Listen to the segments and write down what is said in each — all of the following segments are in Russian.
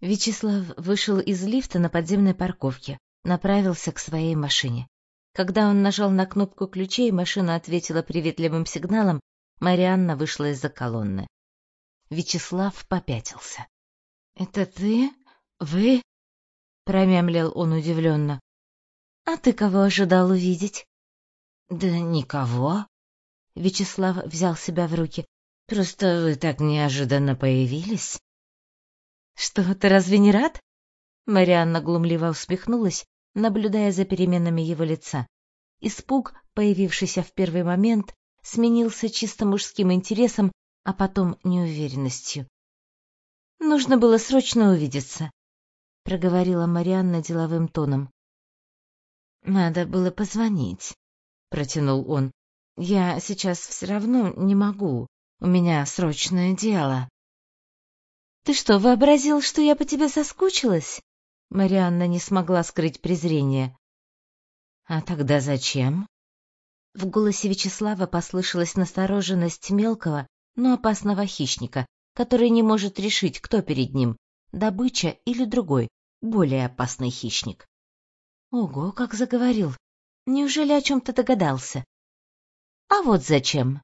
Вячеслав вышел из лифта на подземной парковке, направился к своей машине. Когда он нажал на кнопку ключей, машина ответила приветливым сигналом, Марианна вышла из-за колонны. Вячеслав попятился. «Это ты? Вы?» — промямлил он удивленно. «А ты кого ожидал увидеть?» «Да никого». Вячеслав взял себя в руки. «Просто вы так неожиданно появились». «Что, ты разве не рад?» Марианна глумливо усмехнулась, наблюдая за переменами его лица. Испуг, появившийся в первый момент, сменился чисто мужским интересом, а потом неуверенностью. «Нужно было срочно увидеться», — проговорила Марианна деловым тоном. «Надо было позвонить», — протянул он. «Я сейчас все равно не могу. У меня срочное дело». Ты что, вообразил, что я по тебе соскучилась? Марианна не смогла скрыть презрение. А тогда зачем? В голосе Вячеслава послышалась настороженность мелкого, но опасного хищника, который не может решить, кто перед ним добыча или другой, более опасный хищник. Ого, как заговорил. Неужели о чем то догадался? А вот зачем?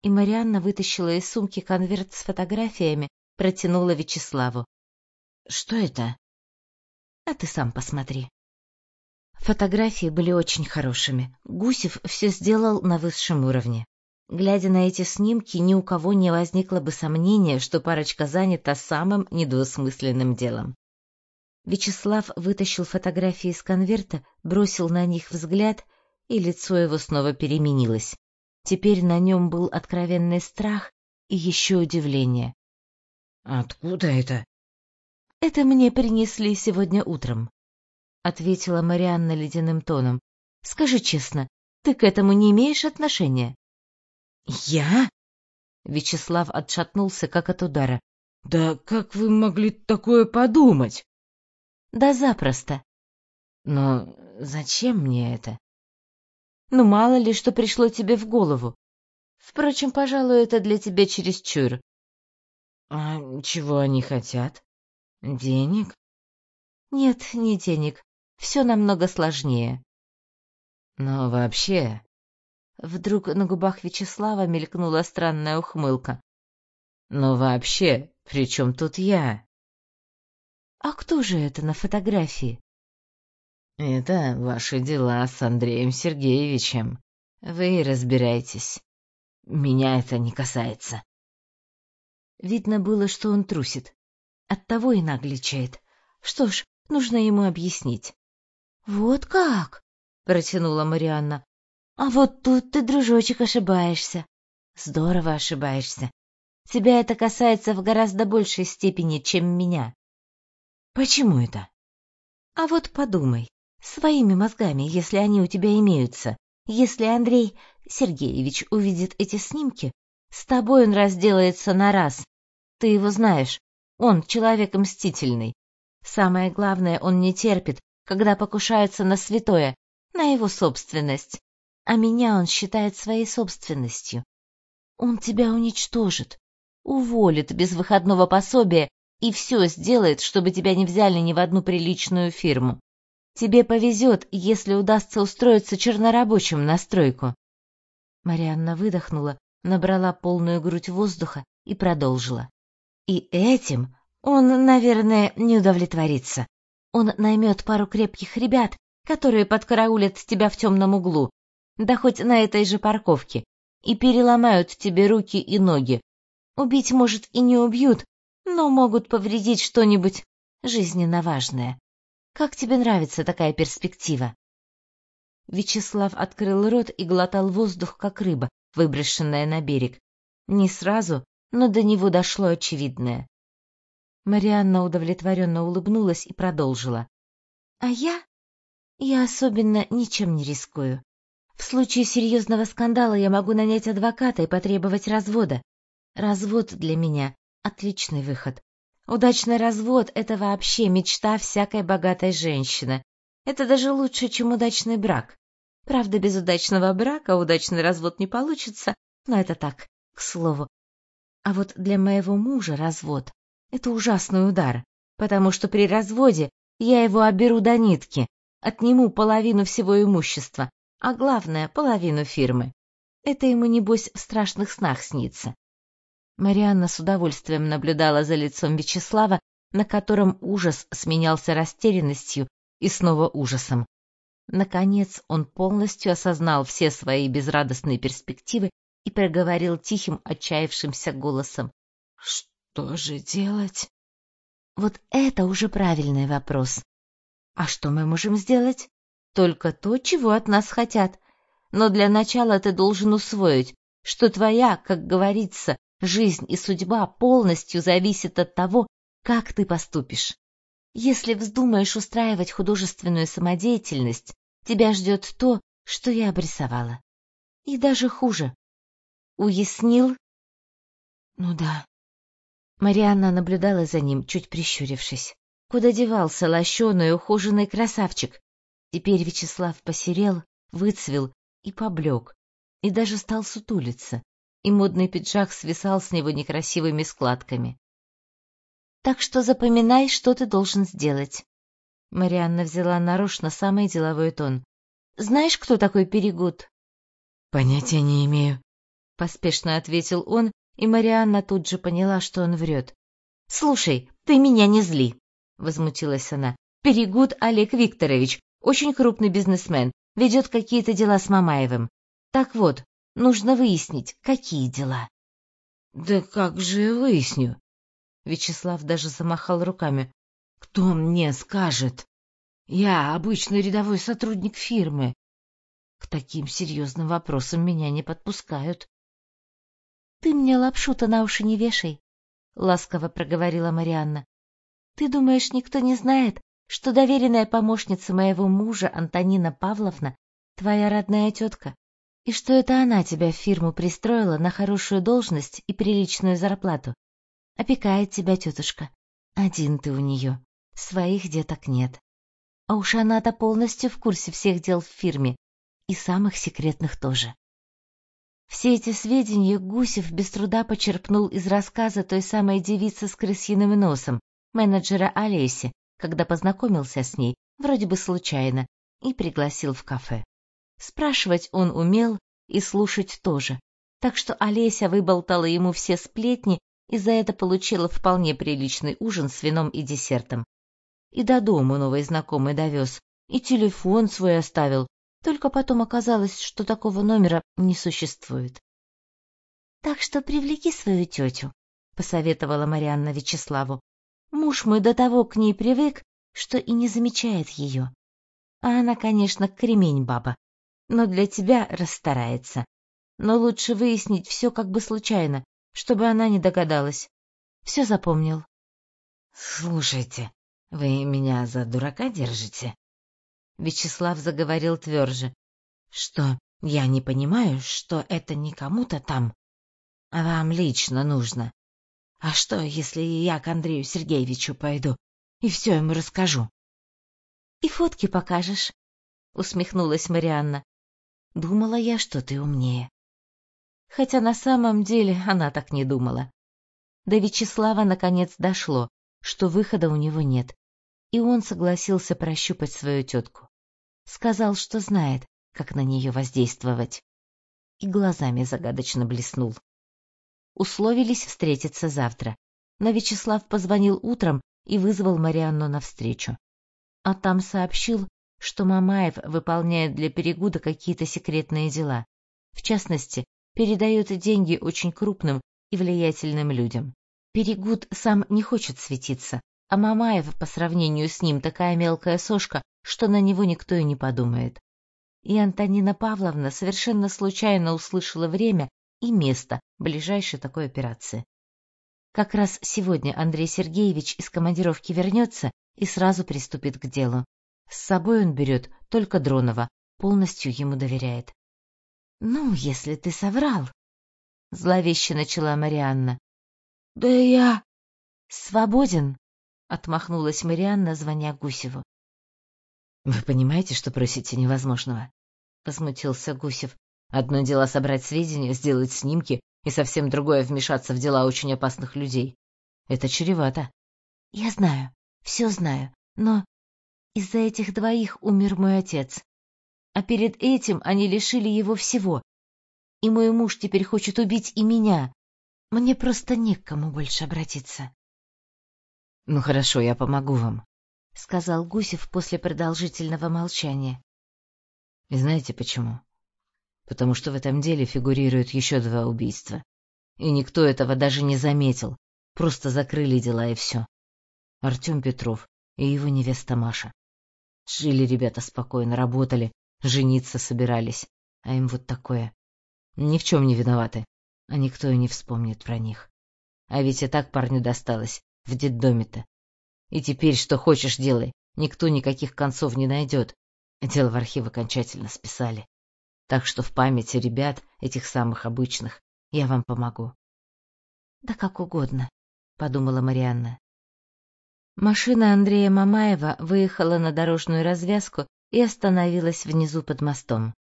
И Марианна вытащила из сумки конверт с фотографиями, протянула Вячеславу. Что это? А ты сам посмотри. Фотографии были очень хорошими. Гусев все сделал на высшем уровне. Глядя на эти снимки, ни у кого не возникло бы сомнения, что парочка занята самым недвусмысленным делом. Вячеслав вытащил фотографии из конверта, бросил на них взгляд, и лицо его снова переменилось. Теперь на нем был откровенный страх и еще удивление. Откуда это? Это мне принесли сегодня утром, ответила Марианна ледяным тоном. Скажи честно, ты к этому не имеешь отношения? Я? Вячеслав отшатнулся как от удара. Да как вы могли такое подумать? Да запросто. Но зачем мне это? Ну мало ли что пришло тебе в голову. Впрочем, пожалуй, это для тебя чересчур. А чего они хотят? Денег? Нет, не денег. Все намного сложнее. Но вообще... Вдруг на губах Вячеслава мелькнула странная ухмылка. Но вообще, при чем тут я? А кто же это на фотографии? Это ваши дела с Андреем Сергеевичем. Вы разбирайтесь. Меня это не касается. Видно было, что он трусит. Оттого и нагличает. Что ж, нужно ему объяснить. «Вот как?» — протянула Марианна. «А вот тут ты, дружочек, ошибаешься. Здорово ошибаешься. Тебя это касается в гораздо большей степени, чем меня». «Почему это?» «А вот подумай, своими мозгами, если они у тебя имеются. Если Андрей Сергеевич увидит эти снимки, с тобой он разделается на раз, ты его знаешь. Он человек мстительный. Самое главное, он не терпит, когда покушаются на святое, на его собственность. А меня он считает своей собственностью. Он тебя уничтожит, уволит без выходного пособия и все сделает, чтобы тебя не взяли ни в одну приличную фирму. Тебе повезет, если удастся устроиться чернорабочим на стройку. Марианна выдохнула, набрала полную грудь воздуха и продолжила. И этим он, наверное, не удовлетворится. Он наймет пару крепких ребят, которые подкараулят тебя в темном углу, да хоть на этой же парковке, и переломают тебе руки и ноги. Убить, может, и не убьют, но могут повредить что-нибудь жизненно важное. Как тебе нравится такая перспектива? Вячеслав открыл рот и глотал воздух, как рыба, выброшенная на берег. Не сразу, но до него дошло очевидное. Марианна удовлетворенно улыбнулась и продолжила. «А я? Я особенно ничем не рискую. В случае серьезного скандала я могу нанять адвоката и потребовать развода. Развод для меня — отличный выход. Удачный развод — это вообще мечта всякой богатой женщины. Это даже лучше, чем удачный брак. Правда, без удачного брака удачный развод не получится, но это так, к слову. А вот для моего мужа развод — это ужасный удар. потому что при разводе я его оберу до нитки, отниму половину всего имущества, а главное — половину фирмы. Это ему, небось, в страшных снах снится. Марианна с удовольствием наблюдала за лицом Вячеслава, на котором ужас сменялся растерянностью и снова ужасом. Наконец он полностью осознал все свои безрадостные перспективы и проговорил тихим, отчаявшимся голосом. — Что же делать? — Вот это уже правильный вопрос. А что мы можем сделать? Только то, чего от нас хотят. Но для начала ты должен усвоить, что твоя, как говорится, жизнь и судьба полностью зависят от того, как ты поступишь. Если вздумаешь устраивать художественную самодеятельность, тебя ждет то, что я обрисовала. И даже хуже. Уяснил? Ну да. Марианна наблюдала за ним, чуть прищурившись. Куда девался лощеный ухоженный красавчик? Теперь Вячеслав посерел, выцвел и поблек, и даже стал сутулиться, и модный пиджак свисал с него некрасивыми складками. Так что запоминай, что ты должен сделать. Марианна взяла нарочно самый деловой тон. Знаешь, кто такой Перегуд? Понятия не имею, поспешно ответил он, и Марианна тут же поняла, что он врет. Слушай, ты меня не зли, возмутилась она. Перегуд Олег Викторович, очень крупный бизнесмен, ведет какие-то дела с Мамаевым. Так вот, нужно выяснить, какие дела. Да как же выясню? Вячеслав даже замахал руками. «Кто мне скажет? Я обычный рядовой сотрудник фирмы. К таким серьезным вопросам меня не подпускают». «Ты мне лапшу-то на уши не вешай», — ласково проговорила Марианна. «Ты думаешь, никто не знает, что доверенная помощница моего мужа Антонина Павловна твоя родная тетка, и что это она тебя в фирму пристроила на хорошую должность и приличную зарплату? Опекает тебя тетушка. Один ты у нее. Своих деток нет. А уж она-то полностью в курсе всех дел в фирме. И самых секретных тоже. Все эти сведения Гусев без труда почерпнул из рассказа той самой девицы с крысиным носом, менеджера Олеси, когда познакомился с ней, вроде бы случайно, и пригласил в кафе. Спрашивать он умел и слушать тоже, так что Олеся выболтала ему все сплетни и за это получила вполне приличный ужин с вином и десертом. И до дома новый знакомый довез, и телефон свой оставил, только потом оказалось, что такого номера не существует. — Так что привлеки свою тетю, — посоветовала Марианна Вячеславу. Муж мой до того к ней привык, что и не замечает ее. А она, конечно, кремень баба, но для тебя расстарается. Но лучше выяснить все как бы случайно, чтобы она не догадалась. Все запомнил. — Слушайте, вы меня за дурака держите? Вячеслав заговорил тверже. — Что, я не понимаю, что это не кому-то там, а вам лично нужно. А что, если я к Андрею Сергеевичу пойду и все ему расскажу? — И фотки покажешь, — усмехнулась Марианна. — Думала я, что ты умнее хотя на самом деле она так не думала. До Вячеслава наконец дошло, что выхода у него нет, и он согласился прощупать свою тетку. Сказал, что знает, как на нее воздействовать. И глазами загадочно блеснул. Условились встретиться завтра, но Вячеслав позвонил утром и вызвал Марианну навстречу. А там сообщил, что Мамаев выполняет для Перегуда какие-то секретные дела. В частности, передает деньги очень крупным и влиятельным людям. Перегуд сам не хочет светиться, а Мамаев по сравнению с ним такая мелкая сошка, что на него никто и не подумает. И Антонина Павловна совершенно случайно услышала время и место ближайшей такой операции. Как раз сегодня Андрей Сергеевич из командировки вернется и сразу приступит к делу. С собой он берет только Дронова, полностью ему доверяет. «Ну, если ты соврал!» — зловеще начала Марианна. «Да я...» «Свободен!» — отмахнулась Марианна, звоня Гусеву. «Вы понимаете, что просите невозможного?» — возмутился Гусев. «Одно дело собрать сведения, сделать снимки, и совсем другое — вмешаться в дела очень опасных людей. Это чревато». «Я знаю», все знаю, но из-за этих двоих умер мой отец. А перед этим они лишили его всего. И мой муж теперь хочет убить и меня. Мне просто не к кому больше обратиться. — Ну хорошо, я помогу вам, — сказал Гусев после продолжительного молчания. — И знаете почему? Потому что в этом деле фигурируют еще два убийства. И никто этого даже не заметил, просто закрыли дела и все. Артем Петров и его невеста Маша. Жили ребята спокойно, работали, жениться собирались, а им вот такое. Ни в чем не виноваты, а никто и не вспомнит про них. А ведь и так парню досталось, в детдоме-то. И теперь что хочешь делай, никто никаких концов не найдет. Дело в архив окончательно списали. Так что в памяти ребят, этих самых обычных, я вам помогу. — Да как угодно, — подумала Марианна. Машина Андрея Мамаева выехала на дорожную развязку и остановилась внизу под мостом.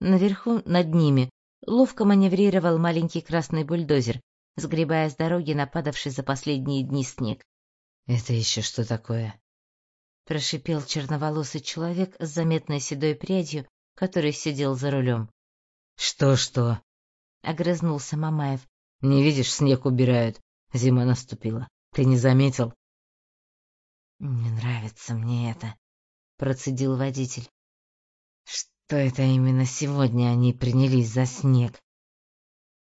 Наверху, над ними, ловко маневрировал маленький красный бульдозер, сгребая с дороги нападавший за последние дни снег. — Это еще что такое? — прошипел черноволосый человек с заметной седой прядью, который сидел за рулем. «Что, — огрызнулся Мамаев. — Не видишь, снег убирают. Зима наступила. Ты не заметил? Не нравится мне это, процедил водитель. Что это именно сегодня они принялись за снег?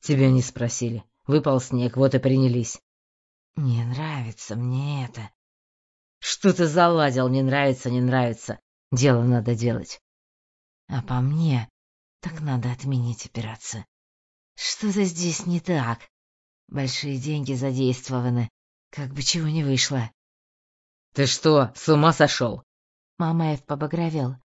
Тебя не спросили. Выпал снег, вот и принялись. Не нравится мне это. Что ты заладил? Не нравится, не нравится. Дело надо делать. А по мне, так надо отменить операцию. Что-то здесь не так. Большие деньги задействованы. Как бы чего не вышло. Ты что, с ума сошел? Мамаев побагровел.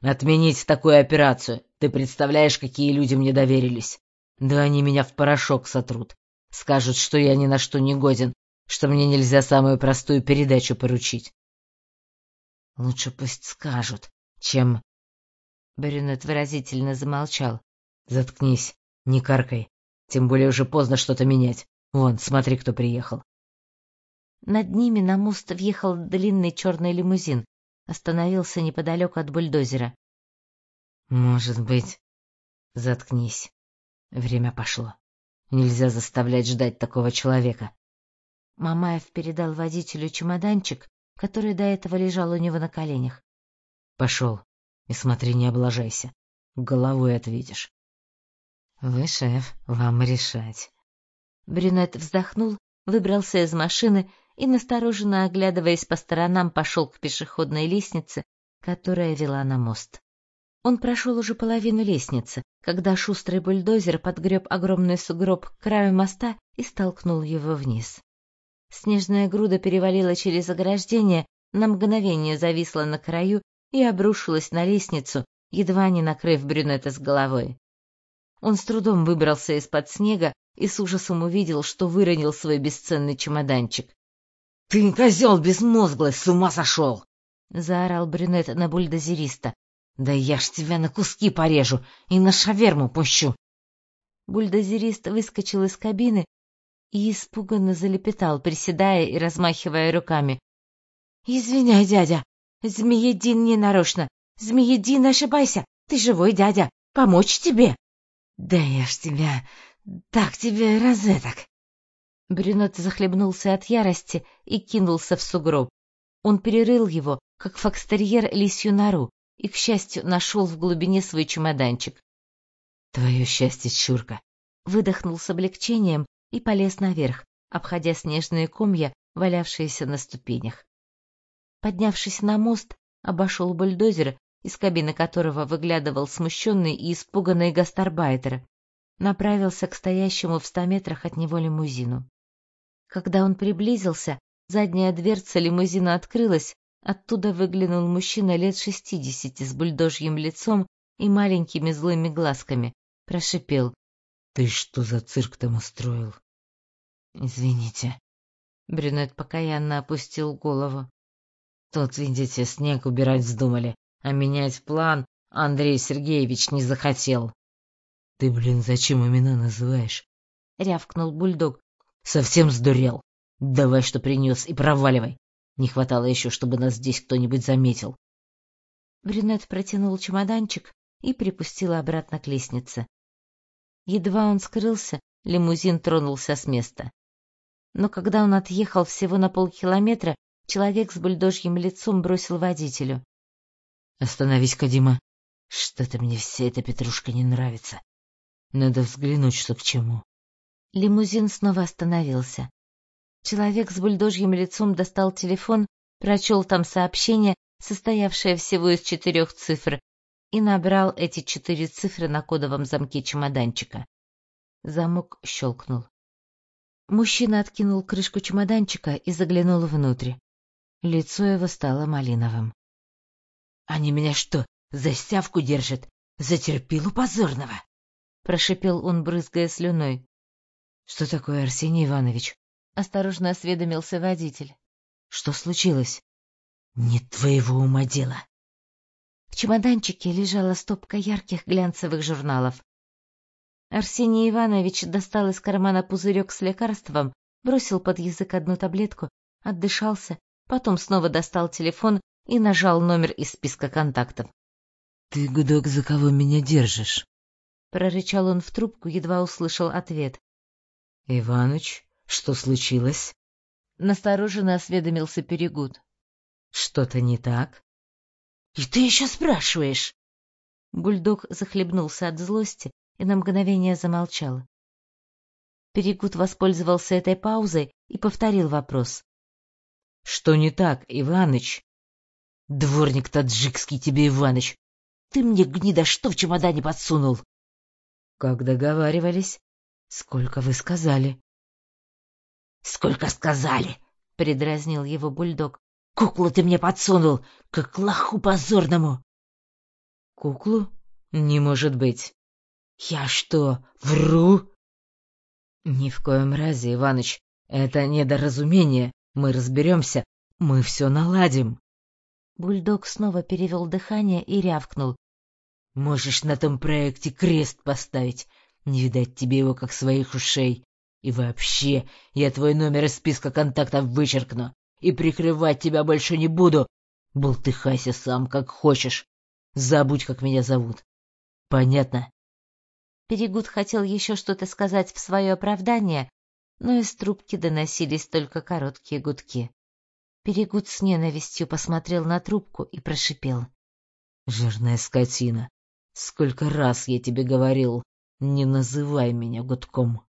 Отменить такую операцию. Ты представляешь, какие люди мне доверились? Да они меня в порошок сотрут. Скажут, что я ни на что не годен, что мне нельзя самую простую передачу поручить. Лучше пусть скажут, чем... Брюнет выразительно замолчал. Заткнись, не каркай. Тем более уже поздно что-то менять. Вон, смотри, кто приехал. Над ними на мост въехал длинный черный лимузин, остановился неподалеку от бульдозера. «Может быть...» «Заткнись. Время пошло. Нельзя заставлять ждать такого человека». Мамаев передал водителю чемоданчик, который до этого лежал у него на коленях. «Пошел. И смотри, не облажайся. Головой ответишь». «Вы, шеф, вам решать». Брюнет вздохнул, выбрался из машины и, настороженно оглядываясь по сторонам, пошел к пешеходной лестнице, которая вела на мост. Он прошел уже половину лестницы, когда шустрый бульдозер подгреб огромный сугроб к краю моста и столкнул его вниз. Снежная груда перевалила через ограждение, на мгновение зависла на краю и обрушилась на лестницу, едва не накрыв брюнета с головой. Он с трудом выбрался из-под снега и с ужасом увидел, что выронил свой бесценный чемоданчик. «Ты, козел безмозглый, с ума сошел!» — заорал брюнет на бульдозериста. «Да я ж тебя на куски порежу и на шаверму пущу!» Бульдозерист выскочил из кабины и испуганно залепетал, приседая и размахивая руками. «Извиняй, дядя, Змеедин не нарочно. Змеедин, ошибайся, ты живой дядя, помочь тебе!» «Да я ж тебя, так тебе розеток!» Брюнет захлебнулся от ярости и кинулся в сугроб. Он перерыл его, как фокстерьер лисью нору, и, к счастью, нашел в глубине свой чемоданчик. «Твое счастье, чурка!» Выдохнул с облегчением и полез наверх, обходя снежные комья, валявшиеся на ступенях. Поднявшись на мост, обошел бульдозер, из кабины которого выглядывал смущенный и испуганный гастарбайтер, направился к стоящему в ста метрах от него лимузину. Когда он приблизился, задняя дверца лимузина открылась, оттуда выглянул мужчина лет шестидесяти с бульдожьим лицом и маленькими злыми глазками. Прошипел. — Ты что за цирк там устроил? — Извините. Брюнет покаянно опустил голову. — Тут, видите, снег убирать вздумали, а менять план Андрей Сергеевич не захотел. — Ты, блин, зачем имена называешь? — рявкнул бульдог. Совсем сдурел. Давай, что принес, и проваливай. Не хватало еще, чтобы нас здесь кто-нибудь заметил. Брюнет протянул чемоданчик и припустил обратно к лестнице. Едва он скрылся, лимузин тронулся с места. Но когда он отъехал всего на полкилометра, человек с бульдожьим лицом бросил водителю. — Остановись, Кадима. Что-то мне вся эта петрушка не нравится. Надо взглянуть, что к чему. Лимузин снова остановился. Человек с бульдожьим лицом достал телефон, прочел там сообщение, состоявшее всего из четырех цифр, и набрал эти четыре цифры на кодовом замке чемоданчика. Замок щелкнул. Мужчина откинул крышку чемоданчика и заглянул внутрь. Лицо его стало малиновым. — Они меня что, за стявку держат? За терпилу позорного? — прошипел он, брызгая слюной. — Что такое, Арсений Иванович? — осторожно осведомился водитель. — Что случилось? — Не твоего ума дело. В чемоданчике лежала стопка ярких глянцевых журналов. Арсений Иванович достал из кармана пузырек с лекарством, бросил под язык одну таблетку, отдышался, потом снова достал телефон и нажал номер из списка контактов. — Ты, гудок, за кого меня держишь? — прорычал он в трубку, едва услышал ответ. — Иваныч, что случилось? Настороженно осведомился Перегуд. — Что-то не так? — И ты еще спрашиваешь? Бульдог захлебнулся от злости и на мгновение замолчал. Перегуд воспользовался этой паузой и повторил вопрос. — Что не так, Иваныч? — Дворник таджикский тебе, Иваныч. Ты мне, гнида, что в чемодане подсунул? — Как договаривались. Сколько вы сказали? — Сколько сказали? — предразнил его бульдог. Куклу ты мне подсунул, как лоху позорному. Куклу? Не может быть. Я что, вру? Ни в коем разе, Иваныч. Это недоразумение. Мы разберемся. Мы все наладим. Бульдог снова перевел дыхание и рявкнул. Можешь на том проекте крест поставить. Не видать тебе его, как своих ушей. И вообще, я твой номер из списка контактов вычеркну и прикрывать тебя больше не буду. Болтыхайся сам, как хочешь. Забудь, как меня зовут. Понятно? Перегуд хотел еще что-то сказать в свое оправдание, но из трубки доносились только короткие гудки. Перегуд с ненавистью посмотрел на трубку и прошипел. — Жирная скотина, сколько раз я тебе говорил, не называй меня гудком.